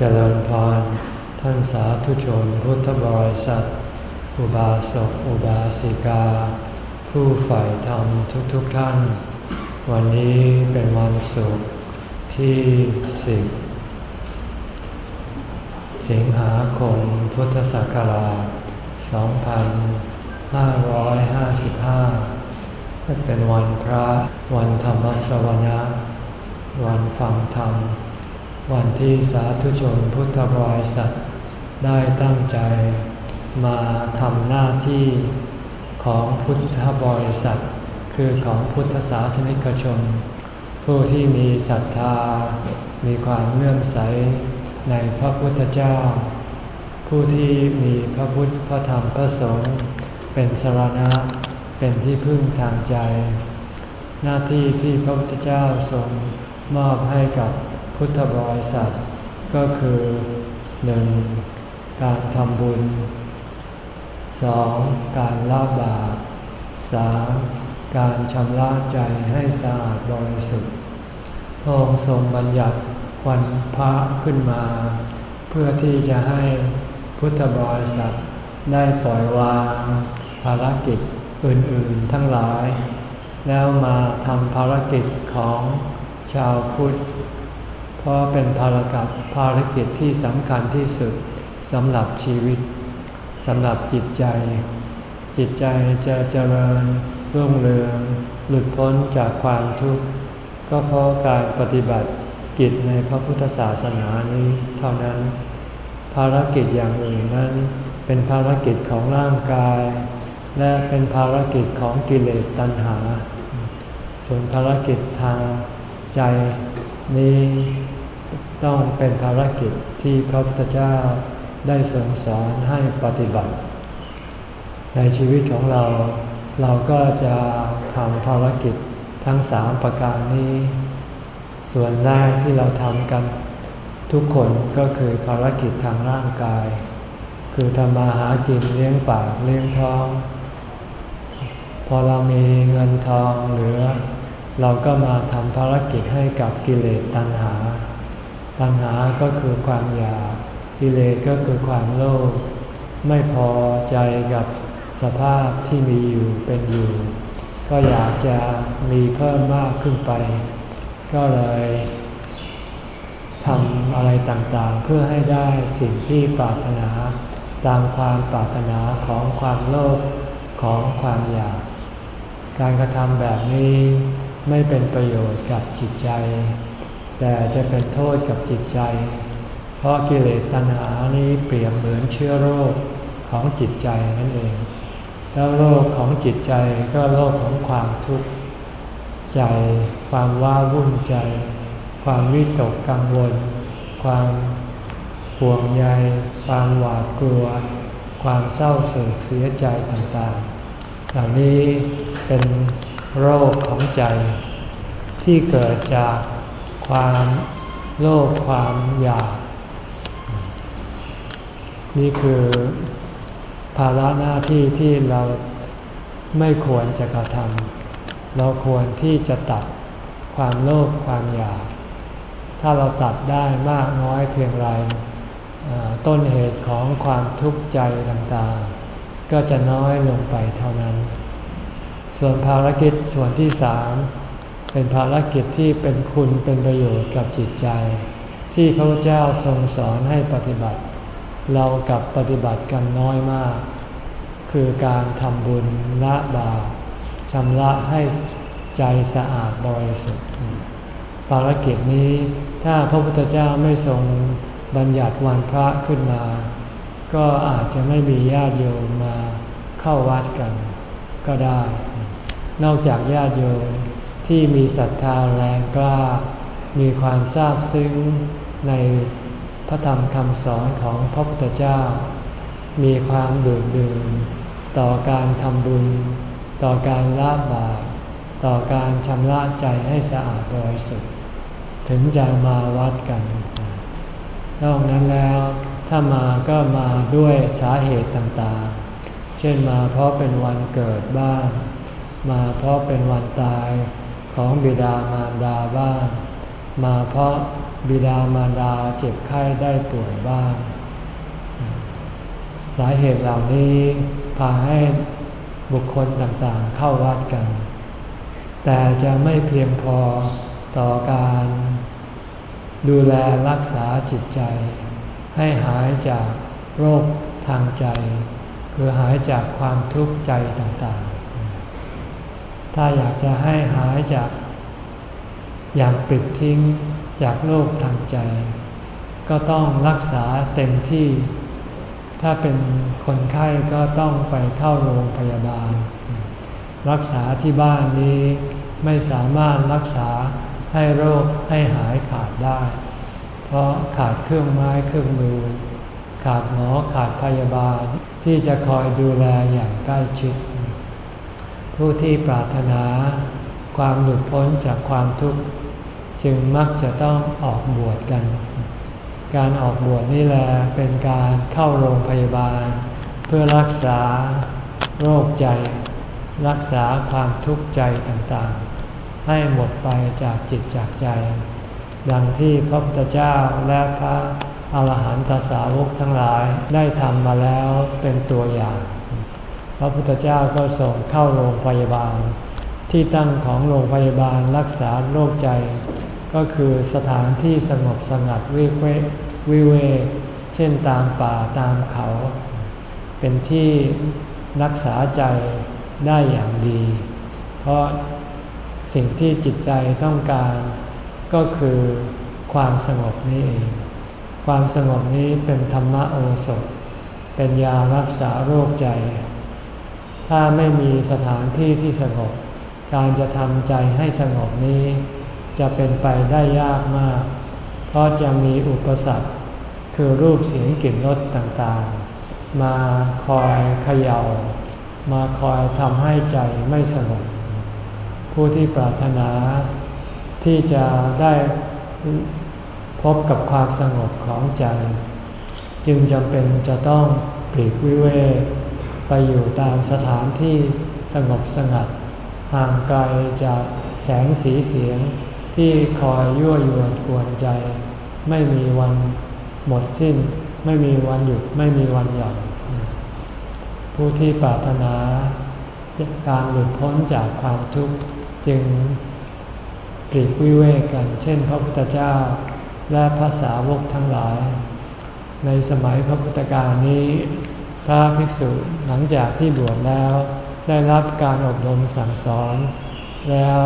เจริญพรท่านสาธุชนพุทธบริษัท อุบาสกอุบาสิกา ผู้ใฝ่ธรรมทุกๆทท่าน วันนี้เป็นวันศุกร์ที่สิบสิงหาคมพุทธศักราช 2555 เป็นวันพระวันธรรมสวนาวันฟังธรรม วันที่สาธุชนพุทธบริษัทได้ตั้งใจมาทำหน้าที่ของพุทธบริษัท คือของพุทธศาสนิกชน ผู้ที่มีศรัทธา มีความเลื่อมใสในพระพุทธเจ้า ผู้ที่มีพระพุทธพระธรรมพระสงฆ์เป็นสรณะเป็นที่พึ่งทางใจ หน้าที่ที่พระพุทธเจ้าทรงมอบให้กับ พุทธบริษัทก็คือหนึ่งการทำบุญ 2. การละบาป 3. การชำระใจให้สะอาดบริสุทธิ์พระองค์ทรงบัญญัติวันพระขึ้นมา เพื่อที่จะให้พุทธบริษัทได้ปล่อยวาง ภารกิจอื่นๆทั้งหลาย แล้วมาทำภารกิจของชาวพุทธ เพราะเป็นภารกิจภารกิจที่สำคัญที่สุดสำหรับชีวิตสำหรับจิตใจ จิตใจจะเจริญรุ่งเรืองหลุดพ้นจากความทุกข์ก็เพราะการปฏิบัติกิจในพระพุทธศาสนานี้เท่านั้น ภารกิจอย่างอื่นนั้น เป็นภารกิจของร่างกาย และเป็นภารกิจของกิเลสตัณหา ส่วนภารกิจทางใจนี้ ต้องเป็นภารกิจที่พระพุทธเจ้าได้ทรงสอนให้ปฏิบัติ ในชีวิตของเรา เราก็จะทำภารกิจทั้งสามประการนี้ ส่วนแรกที่เราทำกันทุกคนก็คือภารกิจทางร่างกาย คือทำมาหากินเลี้ยงปากเลี้ยงท้อง พอเรามีเงินทองเหลือ เราก็มาทำภารกิจให้กับกิเลสตัณหา ตัณหาก็คือความอยากกิเลสก็คือความโลภไม่พอใจกับสภาพที่มีอยู่เป็นอยู่ ก็อยากจะมีเพิ่มมากขึ้นไป ก็เลยทำอะไรต่างๆ เพื่อให้ได้สิ่งที่ปรารถนาตามความปรารถนาของความโลภของความอยาก การกระทำแบบนี้ไม่เป็นประโยชน์กับจิตใจ แต่จะเป็นโทษกับจิตใจ เพราะกิเลสตัณหานี้เปรียบเหมือนเชื้อโรคของจิตใจนั่นเอง แล้วโรคของจิตใจก็โรคของความทุกข์ใจ ความว้าวุ่นใจ ความวิตกกังวล ความห่วงใย ความหวาดกลัว ความเศร้าโศกเสียใจต่างๆ เหล่านี้เป็นโรคของใจที่เกิดจาก ความโลภความอยาก นี่คือภาระหน้าที่ที่เราไม่ควรจะกระทำเราควรที่จะตัดความโลภความอยาก ถ้าเราตัดได้มากน้อยเพียงไรต้นเหตุของความทุกข์ใจต่างๆ ก็จะน้อยลงไปเท่านั้น ส่วนภารกิจส่วนที่สาม เป็นภารกิจที่เป็นคุณเป็นประโยชน์กับจิตใจ ที่พระเจ้าทรงสอนให้ปฏิบัติ เรากับปฏิบัติกันน้อยมาก คือการทำบุญละบาปชำระให้ใจสะอาดบริสุทธิ์ ภารกิจนี้ถ้าพระพุทธเจ้าไม่ทรงบัญญัติวันพระขึ้นมา ก็อาจจะไม่มีญาติโยมมาเข้าวัดกันก็ได้ นอกจากญาติโยม ที่มีศรัทธาแรงกล้า มีความทราบซึ้งในพระธรรมคำสอนของพระพุทธเจ้า มีความดื่มดื่มต่อการทำบุญ ต่อการละบาปต่อการชำระใจให้สะอาดบริสุทธิ์ถึงจะมาวัดกัน นอกนั้นแล้วถ้ามาก็มาด้วยสาเหตุต่างๆ เช่นมาเพราะเป็นวันเกิดบ้าง มาเพราะเป็นวันตาย ของบิดามารดาบ้าง มาเพราะบิดามารดาเจ็บไข้ได้ป่วยบ้าง สาเหตุเหล่านี้พาให้บุคคลต่างๆเข้าวัดกัน แต่จะไม่เพียงพอต่อการดูแลรักษาจิตใจ ให้หายจากโรคทางใจ คือหายจากความทุกข์ใจต่างๆ ถ้าอยากจะให้หายจากอย่างปิดทิ้งจากโรคทางใจ ก็ต้องรักษาเต็มที่ ถ้าเป็นคนไข้ก็ต้องไปเข้าโรงพยาบาล รักษาที่บ้านนี้ไม่สามารถรักษาให้โรคให้หายขาดได้ เพราะขาดเครื่องไม้เครื่องมือ ขาดหมอขาดพยาบาลที่จะคอยดูแลอย่างใกล้ชิด ผู้ที่ปรารถนาความหลุดพ้นจากความทุกข์ จึงมักจะต้องออกบวชกัน การออกบวชนี่แหละเป็นการเข้าโรงพยาบาล เพื่อรักษาโรคใจ รักษาความทุกข์ใจต่างๆ ให้หมดไปจากจิตจากใจ ดังที่พระพุทธเจ้าและพระอาหารหันตสาวกทั้งหลายได้ทำมาแล้วเป็นตัวอย่าง พระพุทธเจ้าก็ส่งเข้าโรงพยาบาล ที่ตั้งของโรงพยาบาลรักษาโรคใจ ก็คือสถานที่สงบสงัดวิเววิเวเช่นตามป่าตามเขา เป็นที่รักษาใจได้อย่างดี เพราะสิ่งที่จิตใจต้องการก็คือความสงบนี้เอง ความสงบนี้เป็นธรรมโอสถ เป็นยารักษาโรคใจ ถ้าไม่มีสถานที่ที่สงบ การจะทำใจให้สงบนี้ จะเป็นไปได้ยากมาก เพราะจะมีอุปสรรค คือรูปเสียงกลิ่นรสต่างๆ มาคอยเขยา่า มาคอยทำให้ใจไม่สงบ ผู้ที่ปรารถนาที่จะได้พบกับความสงบของใจ จึงจำเป็นจะต้องปลีกวิเวก ไปอยู่ตามสถานที่สงบสงัด ห่างไกลจากแสงสีเสียงที่คอยยั่วยวนกวนใจ ไม่มีวันหมดสิ้น ไม่มีวันหยุดไม่มีวันหย่อนผู้ที่ปรารถนาการหลุดพ้นจากความทุกข์จึงปลีกวิเวกกัน เช่น พระพุทธเจ้าและพระสาวกทั้งหลาย ในสมัยพระพุทธกาลนี้ พระภิกษุหลังจากที่บวชแล้ว ได้รับการอบรมสั่งสอน แล้ว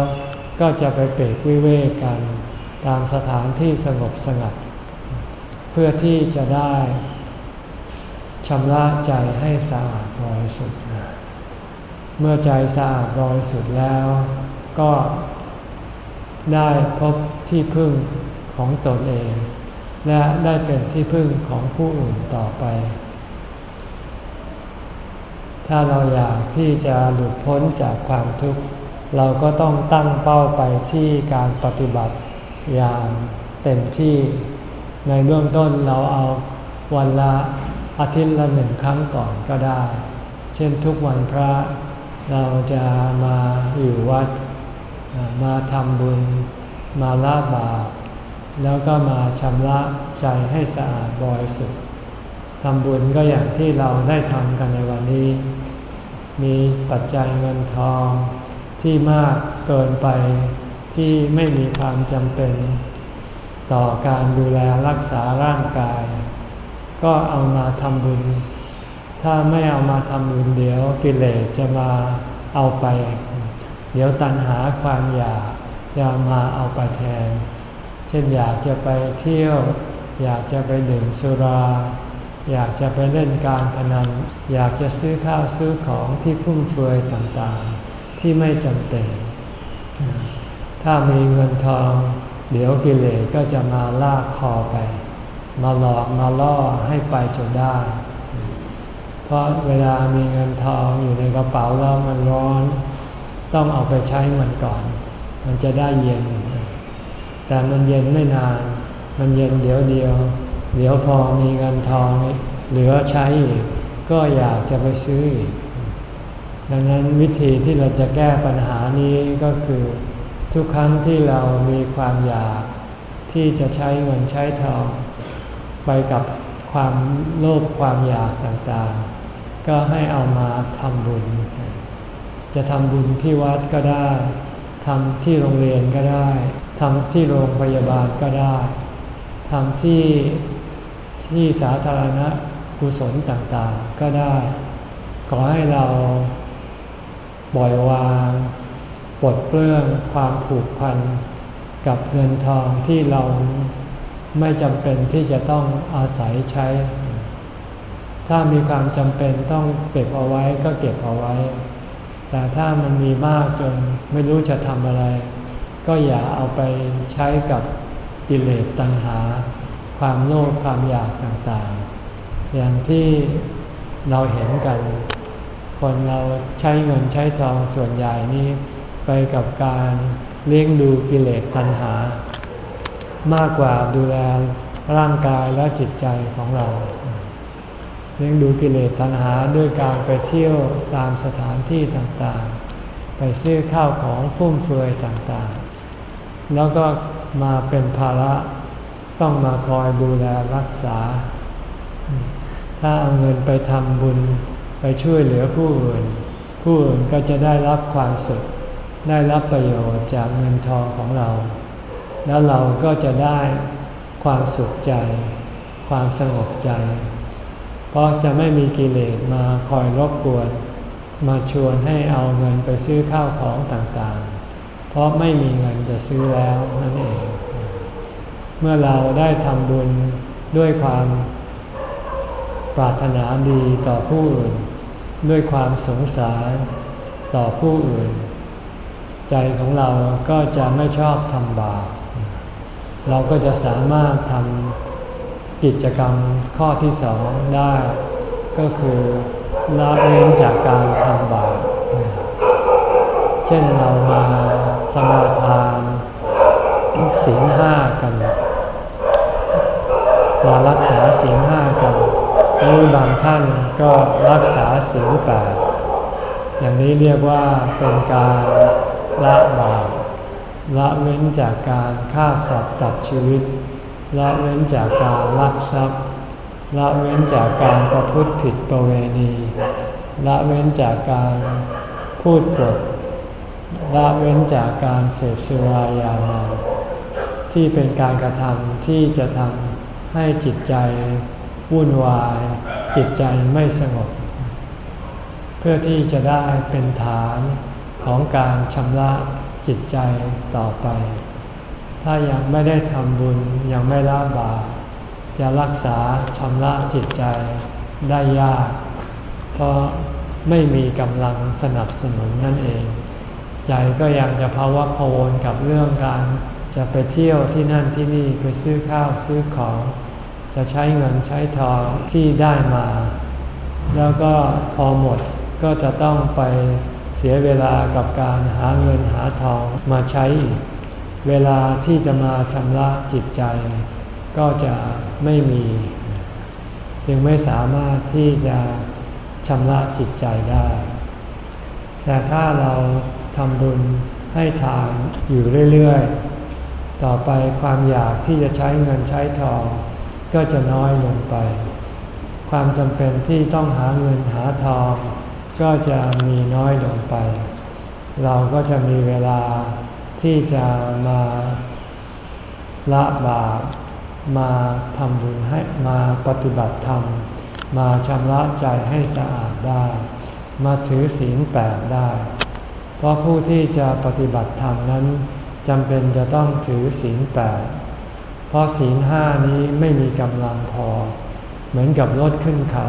ก็จะไปเปรกวิเวกกันตามสถานที่สงบสงัด เพื่อที่จะได้ชำระใจให้สะอาดบริสุทธิ์เมื่อใจสะอาดบริสุทธิ์แล้ว ก็ได้พบที่พึ่งของตนเอง และได้เป็นที่พึ่งของผู้อื่นต่อไป ถ้าเราอยากที่จะหลุดพ้นจากความทุกข์ เราก็ต้องตั้งเป้าไปที่การปฏิบัติอย่างเต็มที่ ในเบื้องต้นเราเอาวันละอาทิตย์ละหนึ่งครั้งก่อนก็ได้ เช่นทุกวันพระเราจะมาอยู่วัด มาทำบุญ มาละบาปแล้วก็มาชำระใจให้สะอาดบริสุทธิ์ทำบุญก็อย่างที่เราได้ทำกันในวันนี้ มีปัจจัยเงินทอง ที่มากเกินไปที่ไม่มีความจำเป็น ต่อการดูแลรักษาร่างกาย ก็เอามาทำบุญ ถ้าไม่เอามาทำบุญเดี๋ยวกิเลสจะมาเอาไป เดี๋ยวตัณหาความอยากจะมาเอาไปแทน เช่นอยากจะไปเที่ยว อยากจะไปดื่มสุรา อยากจะไปเล่นการพนัน อยากจะซื้อข้าวซื้อของที่ฟุ่มเฟือยต่างๆ ที่ไม่จำเป็น ถ้ามีเงินทอง เดี๋ยวกิเลสก็จะมาลากคอไป มาหลอกมาล่อให้ไปจนได้ เพราะเวลามีเงินทองอยู่ในกระเป๋าแล้วมันร้อน ต้องเอาไปใช้มันก่อน มันจะได้เย็น แต่มันเย็นไม่นาน มันเย็นเดี๋ยวเดียว เดี๋ยวพอมีเงินทองเหลือใช้อีกก็อยากจะไปซื้ออีก ดังนั้นวิธีที่เราจะแก้ปัญหานี้ก็คือ ทุกครั้งที่เรามีความอยากที่จะใช้เงินใช้ทอง ไปกับความโลภความอยากต่างๆ ก็ให้เอามาทำบุญ จะทำบุญที่วัดก็ได้ทำที่โรงเรียนก็ได้ทำที่โรงพยาบาลก็ได้ทำที่ ที่สาธารณะกุศลต่างๆก็ได้ ขอให้เราปล่อยวางปลดเปลื้องความผูกพันกับเงินทองที่เราไม่จำเป็นที่จะต้องอาศัยใช้ ถ้ามีความจำเป็นต้องเก็บเอาไว้ก็เก็บเอาไว้ แต่ถ้ามันมีมากจนไม่รู้จะทำอะไร ก็อย่าเอาไปใช้กับกิเลสตัณหา ความโลภความอยากต่างๆ อย่างที่เราเห็นกัน คนเราใช้เงินใช้ทองส่วนใหญ่นี้ไปกับการเลี้ยงดูกิเลสตัณหา มากกว่าดูแลร่างกายและจิตใจของเรา เลี้ยงดูกิเลสตัณหาด้วยการไปเที่ยวตามสถานที่ต่างๆ ไปซื้อข้าวของฟุ่มเฟือยต่างๆ แล้วก็มาเป็นภาระ ต้องมาคอยดูแลรักษา ถ้าเอาเงินไปทำบุญไปช่วยเหลือผู้อื่น ผู้อื่นก็จะได้รับความสุข ได้รับประโยชน์จากเงินทองของเรา แล้วเราก็จะได้ความสุขใจ ความสงบใจ เพราะจะไม่มีกิเลสมาคอยรบกวน มาชวนให้เอาเงินไปซื้อข้าวของต่างๆ เพราะไม่มีเงินจะซื้อแล้วนั่นเอง เมื่อเราได้ทำบุญด้วยความปรารถนาดีต่อผู้อื่น ด้วยความสงสารต่อผู้อื่น ใจของเราก็จะไม่ชอบทำบาปเราก็จะสามารถทำกิจกรรมข้อที่สองได้ ก็คือละเว้นจากการทำบาปเช่นเรามาสมาทานศีลห้ากัน มารักษาศีลห้ากันหรือบางท่านก็รักษาศีลแปดอย่างนี้เรียกว่าเป็นการละบาปละเว้นจากการฆ่าสัตว์ตัดชีวิต ละเว้นจากการลักทรัพย์ ละเว้นจากการประพฤติผิดประเวณี ละเว้นจากการพูดปดละเว้นจากการเสพสุรายาเมาที่เป็นการกระทำที่จะทำ ให้จิตใจวุ่นวาย จิตใจไม่สงบ เพื่อที่จะได้เป็นฐานของการชำระจิตใจต่อไป ถ้ายังไม่ได้ทำบุญยังไม่ละบาปจะรักษาชำระจิตใจได้ยาก เพราะไม่มีกำลังสนับสนุนนั่นเอง ใจก็ยังจะภาวะพวนกับเรื่องการ จะไปเที่ยวที่นั่นที่นี่ไปซื้อข้าวซื้อของ จะใช้เงินใช้ทองที่ได้มา แล้วก็พอหมดก็จะต้องไปเสียเวลากับการหาเงินหาทองมาใช้เวลาที่จะมาชำระจิตใจ ก็จะไม่มี จึงไม่สามารถที่จะชำระจิตใจได้ แต่ถ้าเราทำบุญให้ทานอยู่เรื่อยๆ ต่อไปความอยากที่จะใช้เงินใช้ทอง ก็จะน้อยลงไป ความจำเป็นที่ต้องหาเงินหาทอง ก็จะมีน้อยลงไป เราก็จะมีเวลาที่จะมาละบาปมาทำบุญให้มาปฏิบัติธรรม มาชำระใจให้สะอาดได้ มาถือศีลแปดได้ เพราะผู้ที่จะปฏิบัติธรรมนั้น จำเป็นจะต้องถือศีลแปดเพราะศีลห้านี้ไม่มีกำลังพอ เหมือนกับรถขึ้นเขา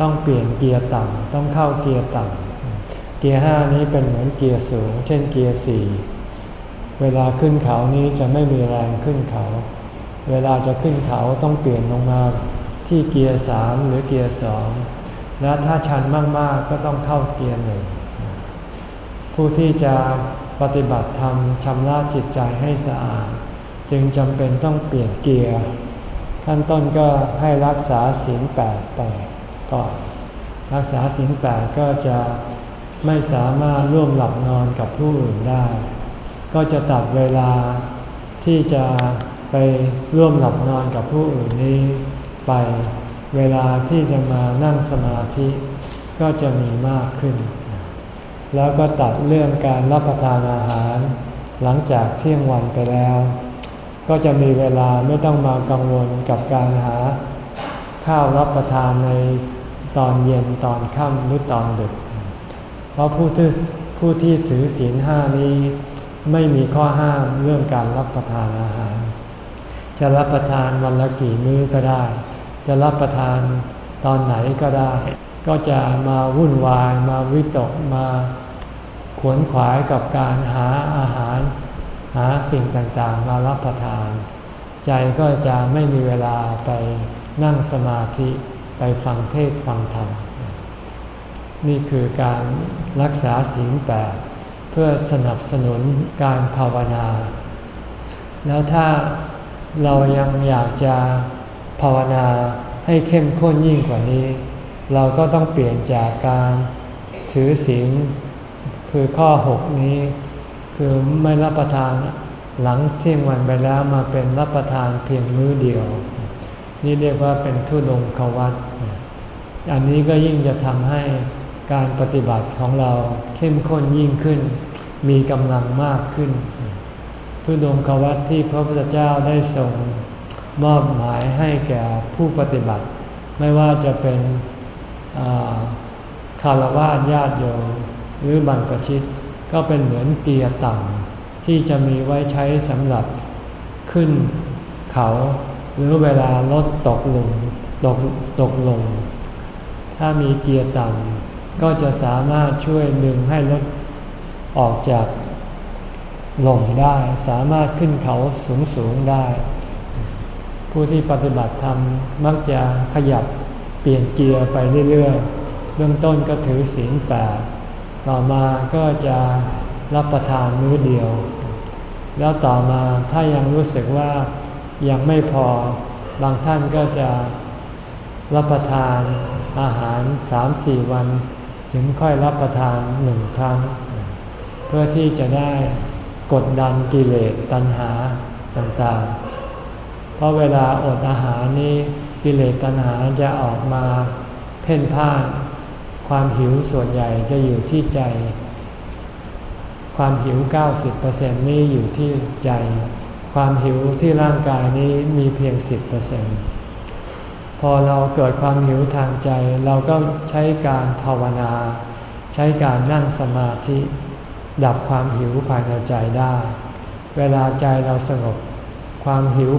ต้องเปลี่ยนเกียร์ต่ำต้องเข้าเกียร์ต่ำเกียร์ห้านี้เป็นเหมือนเกียร์สูง เช่นเกียร์สี่เวลาขึ้นเขานี้จะไม่มีแรงขึ้นเขา เวลาจะขึ้นเขาต้องเปลี่ยนลงมาที่เกียร์สามหรือเกียร์สองและถ้าชันมากๆก็ต้องเข้าเกียร์หนึ่งผู้ที่จะ ปฏิบัติธรรมชำระจิตใจให้สะอาด จึงจำเป็นต้องเปลี่ยนเกียร์ขั้นต้นก็ให้รักษาศีลแปดไปก่อน รักษาสิ่งแปดก็จะไม่สามารถร่วมหลับนอนกับผู้อื่นได้ ก็จะตัดเวลาที่จะไปร่วมหลับนอนกับผู้อื่นนี้ไปเวลาที่จะมานั่งสมาธิก็จะมีมากขึ้น แล้วก็ตัดเรื่องการรับประทานอาหาร หลังจากเที่ยงวันไปแล้ว ก็จะมีเวลาไม่ต้องมากังวลกับการหา ข้าวรับประทานในตอนเย็นตอนค่ำหรือตอนดึก เพราะผู้ที่ผู้ที่ถือศีลห้านี้ไม่มีข้อห้ามเรื่องการรับประทานอาหาร จะรับประทานวันละกี่มื้อก็ได้ จะรับประทานตอนไหนก็ได้ ก็จะมาวุ่นวายมาวิตกมาขวนขวายกับการหาอาหาร หาสิ่งต่างๆ มารับประทาน ใจก็จะไม่มีเวลาไปนั่งสมาธิไปฟังเทศฟังธรรม นี่คือการรักษาศีลแปดเพื่อสนับสนุนการภาวนา แล้วถ้าเรายังอยากจะภาวนาให้เข้มข้นยิ่งกว่านี้ เราก็ต้องเปลี่ยนจากการถือศีลคือข้อ 6 นี้ คือไม่รับประทานหลังเที่ยงวันไปแล้วมาเป็นรับประทานเพียงมื้อเดียว นี่เรียกว่าเป็นทุดงควัตอันนี้ก็ยิ่งจะทำให้การปฏิบัติของเราเข้มข้นยิ่งขึ้น มีกำลังมากขึ้น ทุดงควัตที่พระพุทธเจ้าได้ทรงมอบหมายให้แก่ผู้ปฏิบัติ ไม่ว่าจะเป็น คารวะญาติโยมหรือบรรพชิตก็เป็นเหมือนเกียร์ต่ำที่จะมีไว้ใช้สำหรับขึ้นเขาหรือเวลารถตกลงตกตกลง ถ้ามีเกียร์ต่ำก็จะสามารถช่วยดึงให้รถออกจากลมได้สามารถขึ้นเขาสูงสูงได้ ผู้ที่ปฏิบัติธรรมมักจะขยับ เปลี่ยนเกียร์ไปเรื่อยๆเบื้องต้นก็ถือศีลแปดต่อมาก็จะรับประทานมื้อเดียว แล้วต่อมาถ้ายังรู้สึกว่ายังไม่พอบางท่านก็จะรับประทานอาหารสามสี่วัน ถึงค่อยรับประทานหนึ่งครั้ง เพื่อที่จะได้กดดันกิเลสตัณหาต่างๆ เพราะเวลาอดอาหารนี้ กิเลสตัณหาจะออกมาเพ่นพ่าน ความหิวส่วนใหญ่จะอยู่ที่ใจ ความหิว 90%นี้อยู่ที่ใจ ความหิวที่ร่างกายนี้มีเพียง 10%พอเราเกิดความหิวทางใจ เราก็ใช้การภาวนา ใช้การนั่งสมาธิ ดับความหิวภายในใจได้ เวลาใจเราสงบความหิว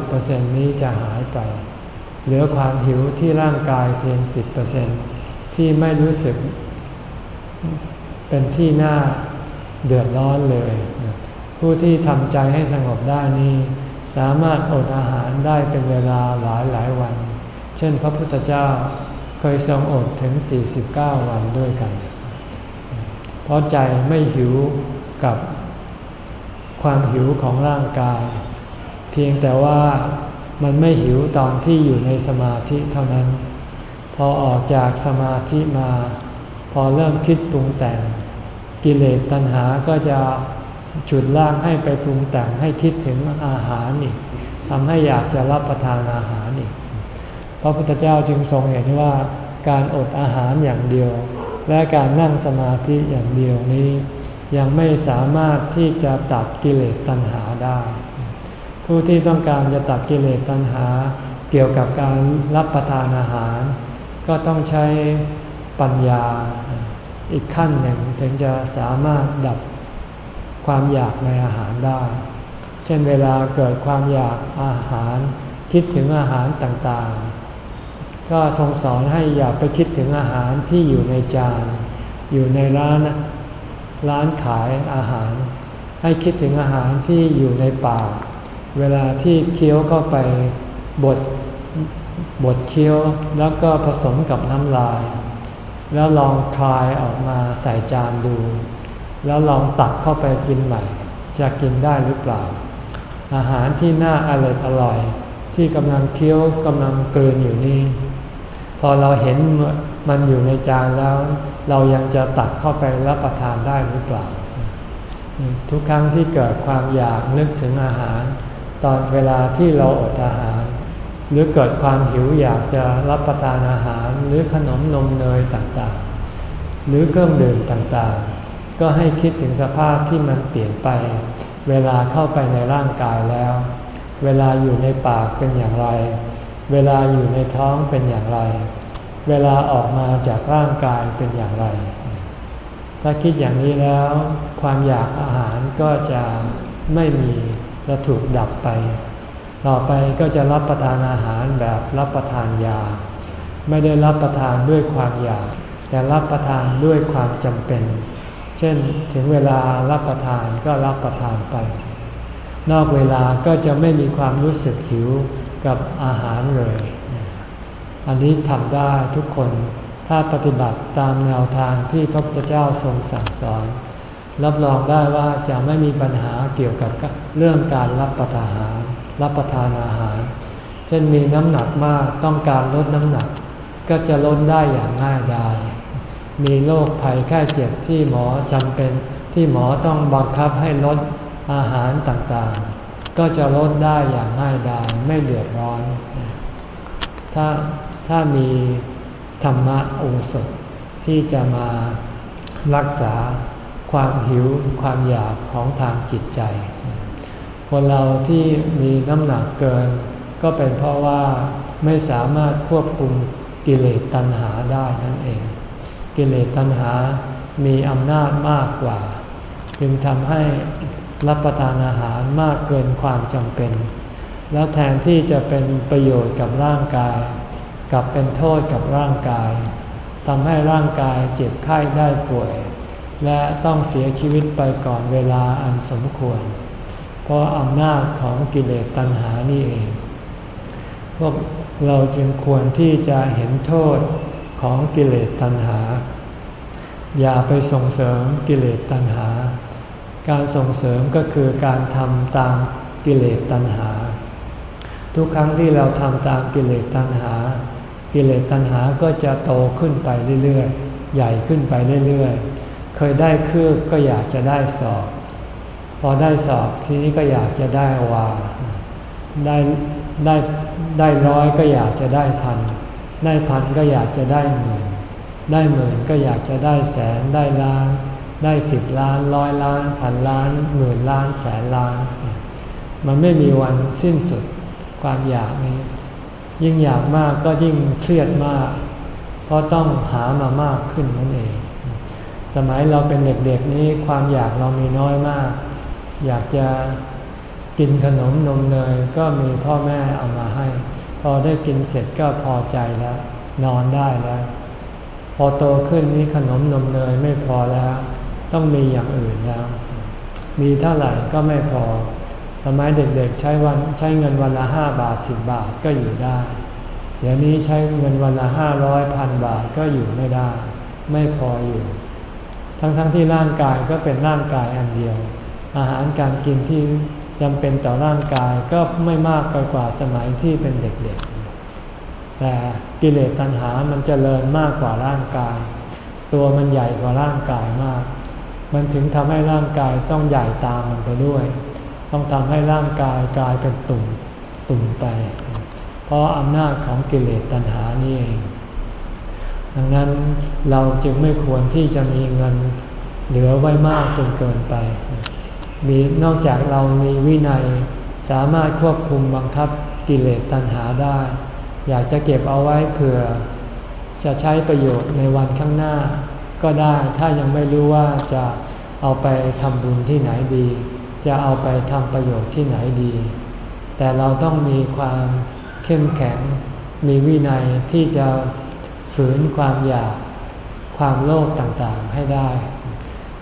90%นี้จะหายไป เหลือความหิวที่ร่างกายเพียง 10%ที่ไม่รู้สึกเป็นที่น่าเดือดร้อนเลย ผู้ที่ทำใจให้สงบได้นี้ สามารถอดอาหารได้เป็นเวลาหลายหลายวัน เช่นพระพุทธเจ้าเคยทรงอดถึง 49 วันด้วยกัน เพราะใจไม่หิวกับความหิวของร่างกาย เพียงแต่ว่า มันไม่หิวตอนที่อยู่ในสมาธิเท่านั้น พอออกจากสมาธิมา พอเริ่มคิดปรุงแต่ง กิเลสตัณหาก็จะฉุดลากให้ไปปรุงแต่งให้คิดถึงอาหารอีกทำให้อยากจะรับประทานอาหารอีกพระพุทธเจ้าจึงทรงเห็นว่าการอดอาหารอย่างเดียว และการนั่งสมาธิอย่างเดียวนี้ ยังไม่สามารถที่จะตัดกิเลสตัณหาได้ ผู้ที่ต้องการจะตัดกิเลสตัณหา เกี่ยวกับการรับประทานอาหาร ก็ต้องใช้ปัญญาอีกขั้นหนึ่งถึงจะสามารถดับความอยากในอาหารได้ เช่นเวลาเกิดความอยากอาหาร คิดถึงอาหารต่างๆ ก็ทรงสอนให้อย่าไปคิดถึงอาหารที่อยู่ในจาน อยู่ในร้านร้านขายอาหาร ให้คิดถึงอาหารที่อยู่ในปาก เวลาที่เคี้ยวเข้าไปบดบดเคี้ยวแล้วก็ผสมกับน้ำลาย แล้วลองคลายออกมาใส่จานดู แล้วลองตักเข้าไปกินใหม่ จะกินได้หรือเปล่า อาหารที่น่าอร่อยอร่อย ที่กำลังเคี้ยวกำลังเกินอยู่นี่พอเราเห็นมันอยู่ในจานแล้ว เรายังจะตักเข้าไปรับประทานได้หรือเปล่า ทุกครั้งที่เกิดความอยากนึกถึงอาหาร ตอนเวลาที่เราอดอาหาร หรือเกิดความหิวอยากจะรับประทานอาหารหรือขนมนมเนยต่างๆ หรือเครื่องดื่มต่างๆ ก็ให้คิดถึงสภาพที่มันเปลี่ยนไป เวลาเข้าไปในร่างกายแล้ว เวลาอยู่ในปากเป็นอย่างไร เวลาอยู่ในท้องเป็นอย่างไร เวลาออกมาจากร่างกายเป็นอย่างไร ถ้าคิดอย่างนี้แล้ว ความอยากอาหารก็จะไม่มี จะถูกดับไป ต่อไปก็จะรับประทานอาหารแบบรับประทานยา ไม่ได้รับประทานด้วยความอยาก แต่รับประทานด้วยความจำเป็น เช่นถึงเวลารับประทานก็รับประทานไป นอกเวลาก็จะไม่มีความรู้สึกหิวกับอาหารเลย อันนี้ทำได้ทุกคนถ้าปฏิบัติตามแนวทางที่พระพุทธเจ้าทรงสั่งสอน รับรองได้ว่าจะไม่มีปัญหาเกี่ยวกับเรื่องการรับประทานอาหาร รับประทานอาหาร เช่นมีน้ำหนักมากต้องการลดน้ำหนัก ก็จะลดได้อย่างง่ายดายมีโรคภัยแค่เจ็บที่หมอจำเป็นที่หมอต้องบังคับให้ลดอาหารต่างๆ ก็จะลดได้อย่างง่ายดายไม่เดือดร้อน ถ้าถ้ามีธรรมะโอสถที่จะมารักษา ความหิวความอยากของทางจิตใจ คนเราที่มีน้ำหนักเกิน ก็เป็นเพราะว่าไม่สามารถควบคุมกิเลสตัณหาได้นั่นเอง กิเลสตัณหามีอำนาจมากกว่า จึงทำให้รับประทานอาหารมากเกินความจำเป็น แล้วแทนที่จะเป็นประโยชน์กับร่างกาย กลับเป็นโทษกับร่างกายทำให้ร่างกายเจ็บไข้ได้ป่วย และต้องเสียชีวิตไปก่อนเวลาอันสมควร เพราะอำนาจของกิเลสตัณหานี่เอง พวกเราจึงควรที่จะเห็นโทษของกิเลสตัณหา อย่าไปส่งเสริมกิเลสตัณหา การส่งเสริมก็คือการทำตามกิเลสตัณหา ทุกครั้งที่เราทำตามกิเลสตัณหา กิเลสตัณหาก็จะโตขึ้นไปเรื่อยๆ ใหญ่ขึ้นไปเรื่อยๆ เคยได้คืบก็อยากจะได้สอบพอได้สอบทีนี้ก็อยากจะได้วา ได้ได้ได้ร้อยก็อยากจะได้พัน ได้พันก็อยากจะได้หมื่น ได้หมื่นก็อยากจะได้แสนได้ล้าน ได้สิบล้านร้อยล้านพันล้านหมื่นล้านแสนล้าน มันไม่มีวันสิ้นสุดความอยากนี้ ยิ่งอยากมากก็ยิ่งเครียดมาก เพราะต้องหามามากขึ้นนั่นเอง สมัยเราเป็นเด็กๆนี้ความอยากเรามีน้อยมาก อยากจะกินขนมนมเนยก็มีพ่อแม่เอามาให้ พอได้กินเสร็จก็พอใจแล้ว นอนได้แล้ว พอโตขึ้นนี้ขนมนมเนยไม่พอแล้ว ต้องมีอย่างอื่นแล้ว มีเท่าไหร่ก็ไม่พอ สมัยเด็กๆใช้วันใช้เงินวันละห้าบาทสิบบาทก็อยู่ได้ เดี๋ยวนี้ใช้เงินวันละห้าร้อยพันบาทก็อยู่ไม่ได้ ไม่พออยู่ ทั้งๆทที่ร่างกายก็เป็นร่างกายอันเดียว อาหารการกินที่จำเป็นต่อร่างกายก็ไม่มากไปกว่าสมัยที่เป็นเด็กๆ แต่กิเลสตัณหามันจเจริญมากกว่าร่างกาย ตัวมันใหญ่กว่าร่างกายมาก มันถึงทำให้ร่างกายต้องใหญ่ตามมันไปด้วย ต้องทำให้ร่างกายกลายเป็นตุ่มตุ่มไป เพราะอำนาจของกิเลสตัณหานี่เอง ดังนั้นเราจึงไม่ควรที่จะมีเงินเหลือไว้มากจนเกินไป มีนอกจากเรามีวินัยสามารถควบคุมบังคับกิเลสตัณหาได้ อยากจะเก็บเอาไว้เผื่อ จะใช้ประโยชน์ในวันข้างหน้า ก็ได้ถ้ายังไม่รู้ว่าจะเอาไปทำบุญที่ไหนดี จะเอาไปทำประโยชน์ที่ไหนดี แต่เราต้องมีความเข้มแข็งมีวินัยที่จะ ฝืนความอยากความโลภต่างๆให้ได้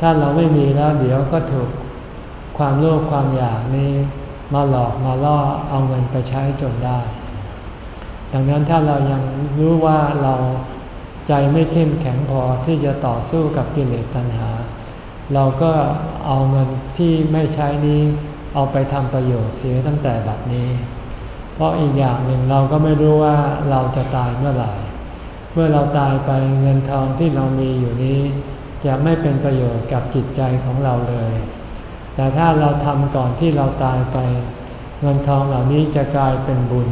ถ้าเราไม่มีแล้วเดี๋ยวก็ถูกความโลภความอยากนี้มาหลอกมาล่อเอาเงินไปใช้จนได้ ดังนั้นถ้าเรายังรู้ว่าเราใจไม่เข้มแข็งพอที่จะต่อสู้กับกิเลสตัณหา เราก็เอาเงินที่ไม่ใช้นี้เอาไปทำประโยชน์เสียตั้งแต่บัดนี้ เพราะอีกอย่างหนึ่งเราก็ไม่รู้ว่าเราจะตายเมื่อไหร่ มื่อเราตายไปเงินทองที่เรามีอยู่นี้ จะไม่เป็นประโยชน์กับจิตใจของเราเลย แต่ถ้าเราทำก่อนที่เราตายไป เงินทองเหล่านี้จะกลายเป็นบุญ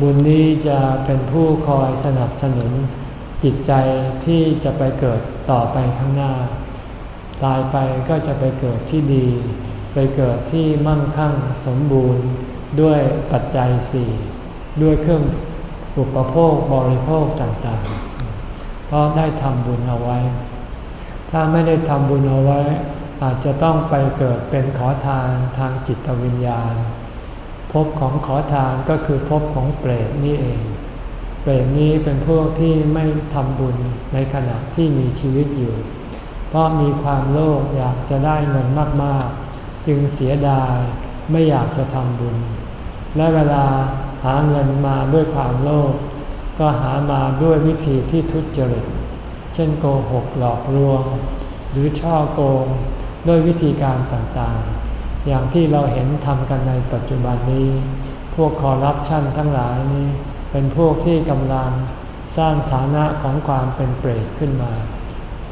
บุญนี้จะเป็นผู้คอยสนับสนุน จิตใจที่จะไปเกิดต่อไปข้างหน้า ตายไปก็จะไปเกิดที่ดี ไปเกิดที่มั่งคั่งสมบูรณ์ด้วยปัจจัยสี่ด้วยเครื่อง อุปโภคบริโภคต่างๆ เพราะได้ทำบุญเอาไว้ ถ้าไม่ได้ทำบุญเอาไว้ อาจจะต้องไปเกิดเป็นขอทานทางจิตวิญญาณภพของขอทานก็คือภพของเปรตนี่เอง เปรตนี้เป็นพวกที่ไม่ทำบุญในขณะที่มีชีวิตอยู่ เพราะมีความโลภอยากจะได้เงินมากๆ จึงเสียดายไม่อยากจะทำบุญ และเวลา หาเงินมาด้วยความโลภก็หามาด้วยวิธีที่ทุจริต เช่นโกหกหลอกลวง หรือช่อโกงด้วยวิธีการต่างๆ อย่างที่เราเห็นทำกันในปัจจุบันนี้ พวกคอร์รัปชันทั้งหลายนี้ เป็นพวกที่กำลังสร้างฐานะของความเป็นเปรตขึ้นมา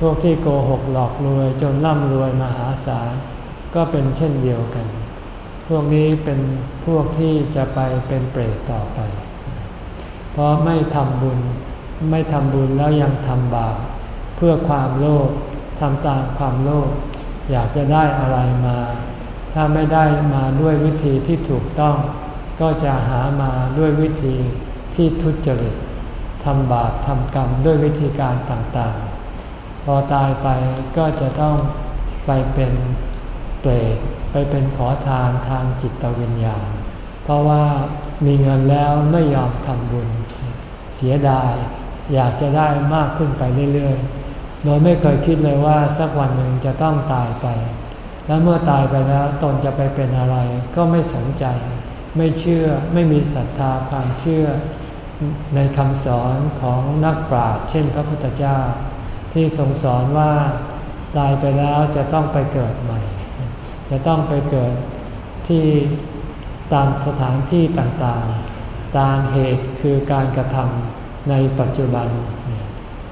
พวกที่โกหกหลอกลวงจนร่ำรวยมหาศาลก็เป็นเช่นเดียวกัน พวกนี้เป็นพวกที่จะไปเป็นเปรตต่อไป เพราะไม่ทำบุญไม่ทำบุญแล้วยังทำบาปเพื่อความโลภทำตามความโลภอยากจะได้อะไรมา ถ้าไม่ได้มาด้วยวิธีที่ถูกต้อง ก็จะหามาด้วยวิธีที่ทุจริตทำบาปทำกรรมด้วยวิธีการต่างๆ พอตายไปก็จะต้องไปเป็นเปรต ไปเป็นขอทานทางจิตวิญญาณ เพราะว่ามีเงินแล้วไม่ยอมทำบุญ เสียดายอยากจะได้มากขึ้นไปเรื่อยๆ โดยไม่เคยคิดเลยว่าสักวันหนึ่งจะต้องตายไป แล้วเมื่อตายไปแล้วตนจะไปเป็นอะไรก็ไม่สนใจ ไม่เชื่อไม่มีศรัทธาความเชื่อ ในคำสอนของนักปราชญ์เช่นพระพุทธเจ้า ที่ทรงสอนว่าตายไปแล้วจะต้องไปเกิดใหม่ จะต้องไปเกิดที่ตามสถานที่ต่างๆ ตามเหตุคือการกระทำในปัจจุบัน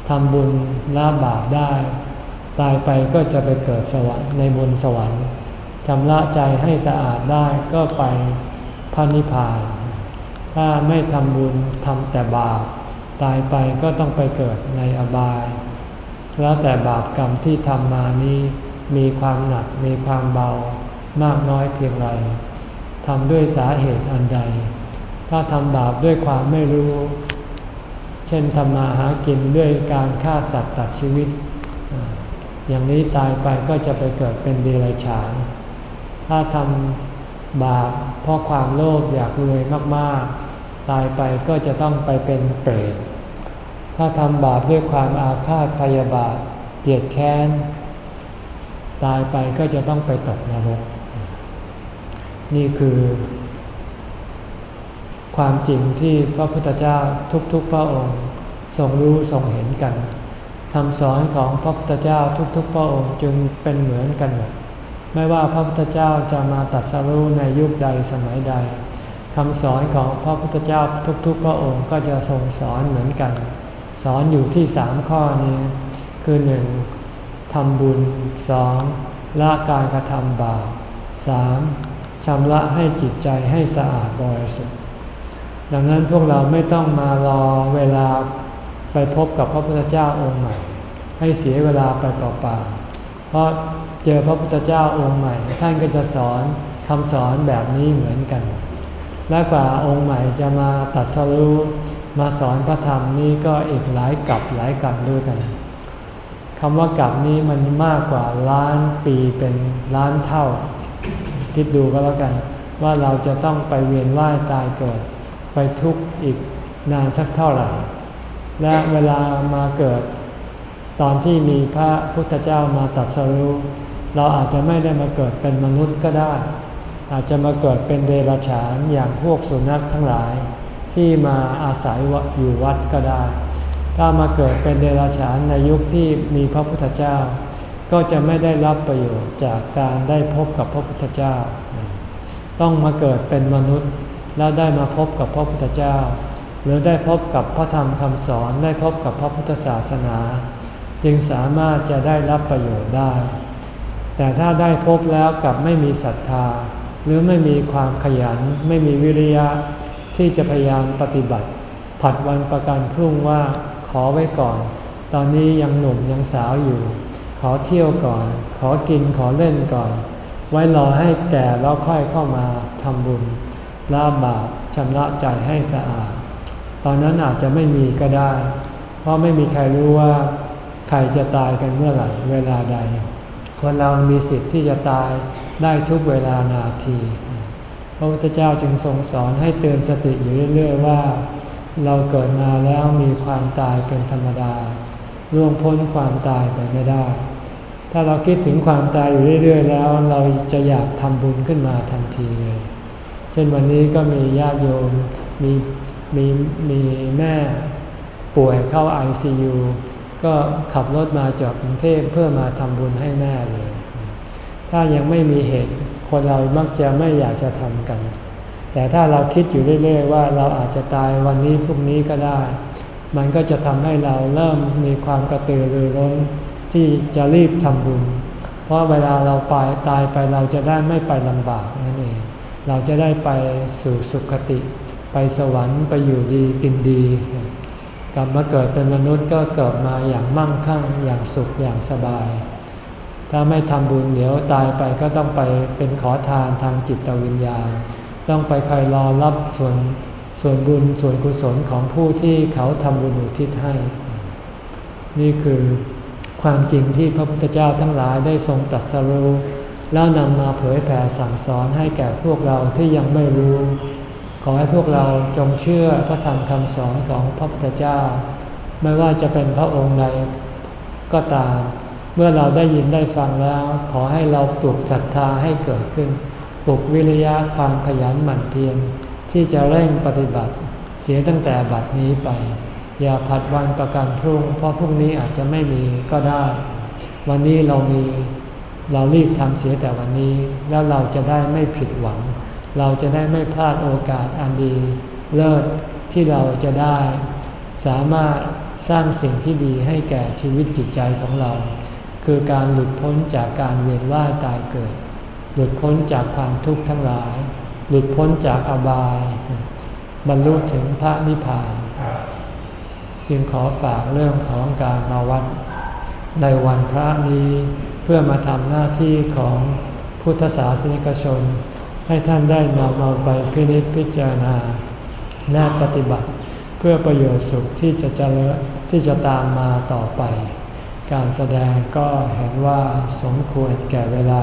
ทำบุญละบาปได้ ตายไปก็จะไปเกิดสวรรค์ในบนสวรรค์ทำละใจให้สะอาดได้ก็ไปพระนิพพาน ถ้าไม่ทำบุญทำแต่บาป ตายไปก็ต้องไปเกิดในอบาย แล้วแต่บาปกรรมที่ทำมานี้ มีความหนักมีความเบามากน้อยเพียงไรทำด้วยสาเหตุอันใด ถ้าทำบาปด้วยความไม่รู้ เช่นทำมาหากินด้วยการฆ่าสัตว์ตัดชีวิต อย่างนี้ตายไปก็จะไปเกิดเป็นเดรัจฉาน ถ้าทำบาปเพราะความโลภอยากรวยมากๆ ตายไปก็จะต้องไปเป็นเปรต ถ้าทำบาปด้วยความอาฆาตพยาบาทเกลียดแค้น ตายไปก็จะต้องไปตกนรก นี่คือ ความจริงที่พระพุทธเจ้าทุกๆพระองค์ทรงรู้ทรงเห็นกันคำสอนของพระพุทธเจ้าทุกๆ พระองค์จึงเป็นเหมือนกันหมดไม่ว่าพระพุทธเจ้าจะมาตัดสรู้ในยุคใดสมัยใดคำสอนของพระพุทธเจ้าทุกๆ พระองค์ก็จะทรงสอนเหมือนกัน สอนอยู่ที่สามข้อนี้ คือหนึ่ง ทำบุญสองละการกระทำบาปสามชำระให้จิตใจให้สะอาดบริสุทธิ์ ดังนั้นพวกเราไม่ต้องมารอเวลาไปพบกับพระพุทธเจ้าองค์ใหม่ ให้เสียเวลาไปเปล่าๆเพราะเจอพระพุทธเจ้าองค์ใหม่ ท่านก็จะสอนคำสอนแบบนี้เหมือนกัน และกว่าองค์ใหม่จะมาตัดสรู้มาสอนพระธรรมนี้ก็อีกหลายกับหลายกับด้วยกัน คำว่ากลับนี้มันมากกว่าล้านปีเป็นล้านเท่า คิดดูก็แล้วกัน ว่าเราจะต้องไปเวียนว่ายตายเกิด ไปทุกข์อีกนานสักเท่าไหร่ และเวลามาเกิด ตอนที่มีพระพุทธเจ้ามาตัดสรุเราอาจจะไม่ได้มาเกิดเป็นมนุษย์ก็ได้ อาจจะมาเกิดเป็นเดรัจฉานอย่างพวกสุนัขทั้งหลาย ที่มาอาศัยอยู่วัดก็ได้ ถ้ามาเกิดเป็นเดรัจฉานในยุคที่มีพระพุทธเจ้า ก็จะไม่ได้รับประโยชน์จากการได้พบกับพระพุทธเจ้า ต้องมาเกิดเป็นมนุษย์ แล้วได้มาพบกับพระพุทธเจ้า หรือได้พบกับพระธรรมคำสอนได้พบกับพระพุทธศาสนา จึงสามารถจะได้รับประโยชน์ได้ แต่ถ้าได้พบแล้วกับไม่มีศรัทธา หรือไม่มีความขยัน ไม่มีวิริยะที่จะพยายามปฏิบัติ ผัดวันประกันพรุ่งว่า ขอไว้ก่อน ตอนนี้ยังหนุ่มยังสาวอยู่ ขอเที่ยวก่อน ขอกินขอเล่นก่อน ไว้รอให้แก่แล้วค่อยเข้ามาทำบุญลาบาปชำระใจให้สะอาด ตอนนั้นอาจจะไม่มีก็ได้ เพราะไม่มีใครรู้ว่า ใครจะตายกันเมื่อไหร่เวลาใด คนเรามีสิทธิ์ที่จะตายได้ทุกเวลานาที พระพุทธเจ้าจึงทรงสอนให้เตือนสติอยู่เรื่อยๆว่า เราเกิดมาแล้วมีความตายเป็นธรรมดาล่วงพ้นความตายไปไม่ได้ ถ้าเราคิดถึงความตายอยู่เรื่อย ๆ แล้ว เราจะอยากทำบุญขึ้นมาทันทีเลย เช่นวันนี้ก็มีญาติโยมมีมีมีแม่ป่วยเข้า ICU ก็ขับรถมาจากกรุงเทพเพื่อมาทำบุญให้แม่เลย ถ้ายังไม่มีเหตุคนเรามักจะไม่อยากจะทำกัน แต่ถ้าเราคิดอยู่เรื่อยๆว่าเราอาจจะตายวันนี้พรุ่งนี้ก็ได้ มันก็จะทำให้เราเริ่มมีความกระตือรือร้นที่จะรีบทำบุญ เพราะเวลาเราไปตายไปเราจะได้ไม่ไปลำบากนั่นเอง เราจะได้ไปสู่สุคติ ไปสวรรค์ไปอยู่ดีกินดีกลับมาเกิดเป็นมนุษย์ก็เกิดมาอย่างมั่งคั่งอย่างสุขอย่างสบาย ถ้าไม่ทำบุญเดี๋ยวตายไปก็ต้องไปเป็นขอทานทางจิตวิญญาณ ต้องไปคอยรอรับส่วนส่วนบุญส่วนกุศลของผู้ที่เขาทำบุญอุทิศให้ นี่คือความจริงที่พระพุทธเจ้าทั้งหลายได้ทรงตรัสรู้แล้วนำมาเผยแผ่สั่งสอนให้แก่พวกเราที่ยังไม่รู้ ขอให้พวกเราจงเชื่อพระธรรมคำสอนของพระพุทธเจ้า ไม่ว่าจะเป็นพระองค์ใดก็ตาม เมื่อเราได้ยินได้ฟังแล้ว ขอให้เราปลุกศรัทธาให้เกิดขึ้น ปลุกวิริยะความขยันหมั่นเพียรที่จะเร่งปฏิบัติเสียตั้งแต่บัดนี้ไป อย่าผัดวันประกันพรุ่ง เพราะพรุ่งนี้อาจจะไม่มีก็ได้ วันนี้เรามีเรารีบทำเสียแต่วันนี้ แล้วเราจะได้ไม่ผิดหวัง เราจะได้ไม่พลาดโอกาสอันดี เลิศที่เราจะได้ สามารถสร้างสิ่งที่ดีให้แก่ชีวิตจิตใจของเรา คือการหลุดพ้นจากการเวียนว่ายตายเกิด หลุดพ้นจากความทุกข์ทั้งหลาย หลุดพ้นจากอบาย บรรลุถึงพระนิพพาน จึงขอฝากเรื่องของการมาวัด ในวันพระนี้เพื่อมาทำหน้าที่ของพุทธศาสนิกชน ให้ท่านได้นำเอาไปพินิจพิจารณาและปฏิบัติเพื่อประโยชน์สุขที่จะเจริญที่จะตามมาต่อไป การแสดงก็เห็นว่าสมควรแก่เวลา